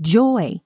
joy.